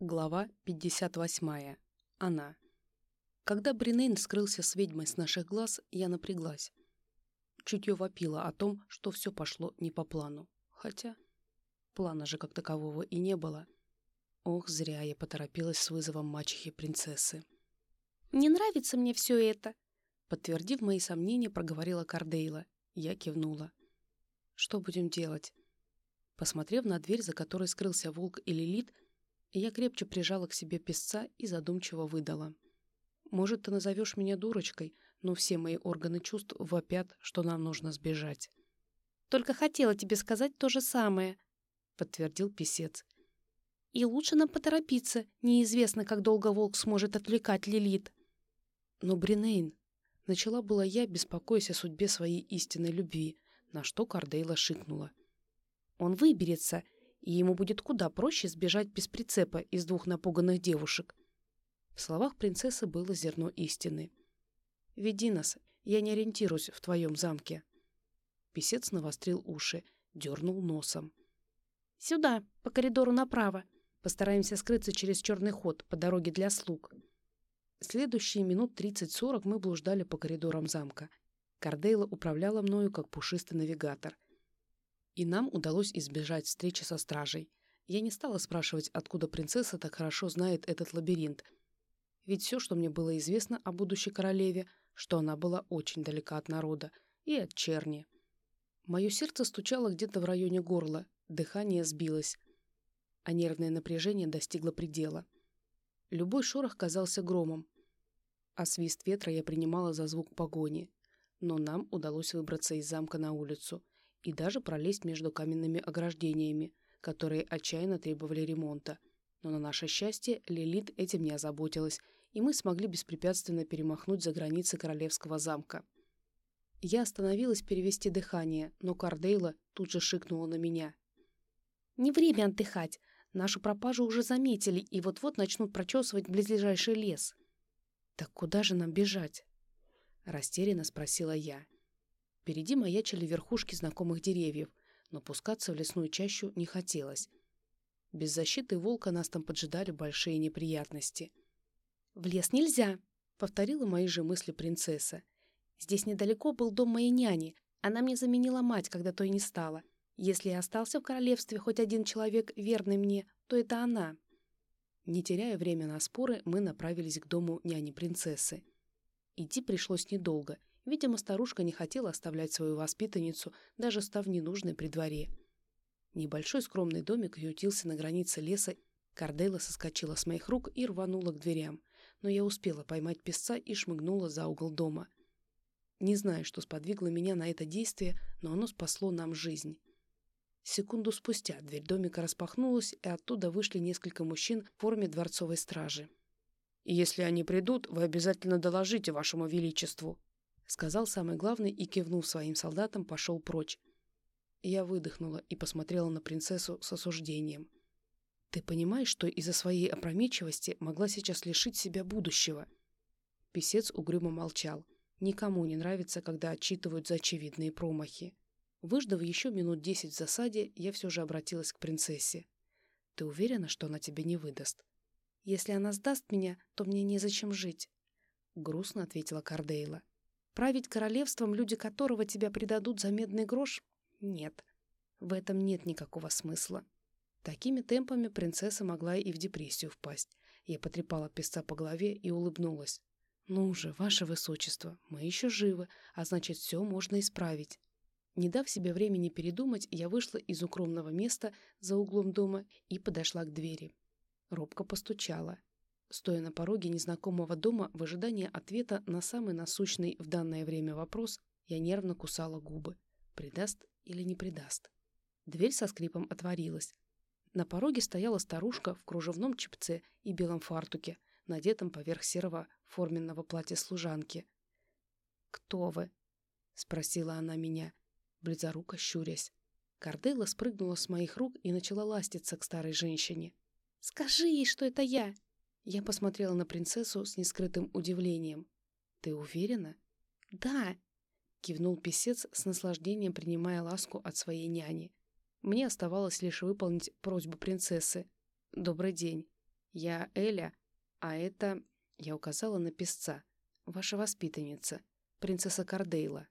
Глава 58. Она. Когда Бринейн скрылся с ведьмой с наших глаз, я напряглась. Чутье вопило о том, что все пошло не по плану. Хотя плана же как такового и не было. Ох, зря я поторопилась с вызовом мачехи принцессы. «Не нравится мне все это», — подтвердив мои сомнения, проговорила Кардейла. Я кивнула. «Что будем делать?» Посмотрев на дверь, за которой скрылся волк и Лилит, — я крепче прижала к себе песца и задумчиво выдала. «Может, ты назовешь меня дурочкой, но все мои органы чувств вопят, что нам нужно сбежать». «Только хотела тебе сказать то же самое», — подтвердил писец. «И лучше нам поторопиться. Неизвестно, как долго волк сможет отвлекать Лилит». «Но, Бринейн...» Начала была я, беспокоясь о судьбе своей истинной любви, на что Кардейла шикнула. «Он выберется, и ему будет куда проще сбежать без прицепа из двух напуганных девушек. В словах принцессы было зерно истины. «Веди нас, я не ориентируюсь в твоем замке». Песец навострил уши, дернул носом. «Сюда, по коридору направо. Постараемся скрыться через черный ход по дороге для слуг». Следующие минут 30-40 мы блуждали по коридорам замка. Кардейла управляла мною как пушистый навигатор — и нам удалось избежать встречи со стражей. Я не стала спрашивать, откуда принцесса так хорошо знает этот лабиринт. Ведь все, что мне было известно о будущей королеве, что она была очень далека от народа и от черни. Мое сердце стучало где-то в районе горла, дыхание сбилось, а нервное напряжение достигло предела. Любой шорох казался громом, а свист ветра я принимала за звук погони. Но нам удалось выбраться из замка на улицу — и даже пролезть между каменными ограждениями, которые отчаянно требовали ремонта. Но на наше счастье Лилит этим не озаботилась, и мы смогли беспрепятственно перемахнуть за границы королевского замка. Я остановилась перевести дыхание, но Кардейла тут же шикнула на меня. «Не время отдыхать. Нашу пропажу уже заметили и вот-вот начнут прочесывать близлежащий лес». «Так куда же нам бежать?» Растерянно спросила я. Впереди маячили верхушки знакомых деревьев, но пускаться в лесную чащу не хотелось. Без защиты волка нас там поджидали большие неприятности. «В лес нельзя», — повторила мои же мысли принцесса. «Здесь недалеко был дом моей няни. Она мне заменила мать, когда той не стало. Если и остался в королевстве хоть один человек, верный мне, то это она». Не теряя время на споры, мы направились к дому няни-принцессы. Идти пришлось недолго — Видимо, старушка не хотела оставлять свою воспитанницу, даже став ненужной при дворе. Небольшой скромный домик ютился на границе леса. Кардейла соскочила с моих рук и рванула к дверям, но я успела поймать песца и шмыгнула за угол дома. Не знаю, что сподвигло меня на это действие, но оно спасло нам жизнь. Секунду спустя дверь домика распахнулась, и оттуда вышли несколько мужчин в форме дворцовой стражи. «Если они придут, вы обязательно доложите вашему величеству», сказал самый главный и, кивнув своим солдатам, пошел прочь. Я выдохнула и посмотрела на принцессу с осуждением. «Ты понимаешь, что из-за своей опрометчивости могла сейчас лишить себя будущего?» Песец угрюмо молчал. Никому не нравится, когда отчитывают за очевидные промахи. Выждав еще минут десять в засаде, я все же обратилась к принцессе. «Ты уверена, что она тебя не выдаст?» «Если она сдаст меня, то мне незачем жить», — грустно ответила Кардейла. Править королевством, люди которого тебя предадут за медный грош? Нет. В этом нет никакого смысла. Такими темпами принцесса могла и в депрессию впасть. Я потрепала песца по голове и улыбнулась. «Ну же, ваше высочество, мы еще живы, а значит, все можно исправить». Не дав себе времени передумать, я вышла из укромного места за углом дома и подошла к двери. Робко постучала. Стоя на пороге незнакомого дома в ожидании ответа на самый насущный в данное время вопрос, я нервно кусала губы. Предаст или не предаст? Дверь со скрипом отворилась. На пороге стояла старушка в кружевном чепце и белом фартуке, надетом поверх серого форменного платья служанки. «Кто вы?» — спросила она меня, близоруко щурясь. Кардейла спрыгнула с моих рук и начала ластиться к старой женщине. «Скажи ей, что это я!» Я посмотрела на принцессу с нескрытым удивлением. «Ты уверена?» «Да», — кивнул писец с наслаждением, принимая ласку от своей няни. Мне оставалось лишь выполнить просьбу принцессы. «Добрый день». Я Эля, а это...» Я указала на песца. «Ваша воспитанница, принцесса Кардейла».